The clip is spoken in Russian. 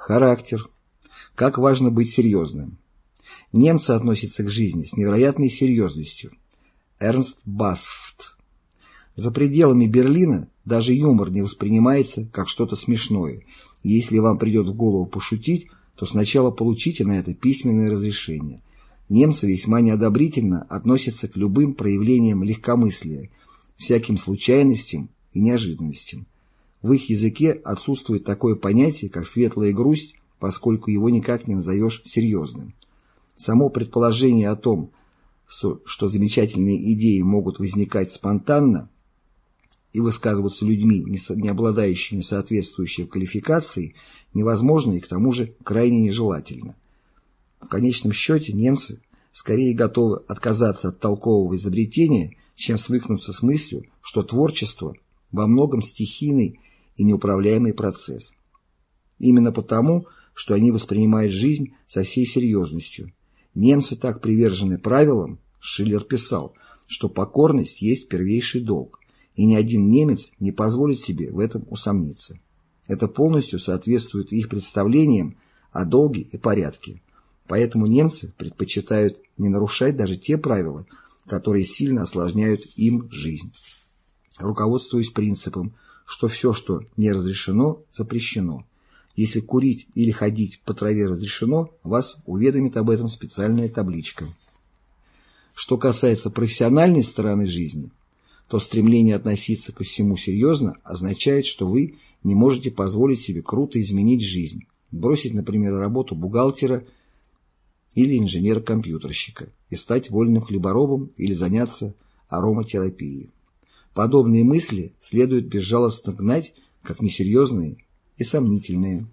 Характер. Как важно быть серьезным. Немцы относятся к жизни с невероятной серьезностью. Эрнст Басфт. За пределами Берлина даже юмор не воспринимается как что-то смешное. Если вам придет в голову пошутить, то сначала получите на это письменное разрешение. Немцы весьма неодобрительно относятся к любым проявлениям легкомыслия, всяким случайностям и неожиданностям. В их языке отсутствует такое понятие, как светлая грусть, поскольку его никак не назовешь серьезным. Само предположение о том, что замечательные идеи могут возникать спонтанно и высказываться людьми, не обладающими соответствующей квалификацией, невозможно и к тому же крайне нежелательно. В конечном счете немцы скорее готовы отказаться от толкового изобретения, чем свыкнуться с мыслью, что творчество во многом стихийный и неуправляемый процесс. Именно потому, что они воспринимают жизнь со всей серьезностью. Немцы так привержены правилам, Шиллер писал, что покорность есть первейший долг, и ни один немец не позволит себе в этом усомниться. Это полностью соответствует их представлениям о долге и порядке. Поэтому немцы предпочитают не нарушать даже те правила, которые сильно осложняют им жизнь. Руководствуясь принципом что все, что не разрешено, запрещено. Если курить или ходить по траве разрешено, вас уведомит об этом специальная табличка. Что касается профессиональной стороны жизни, то стремление относиться ко всему серьезно означает, что вы не можете позволить себе круто изменить жизнь, бросить, например, работу бухгалтера или инженера-компьютерщика и стать вольным хлеборобом или заняться ароматерапией. Подобные мысли следует безжалостно гнать, как несерьезные и сомнительные.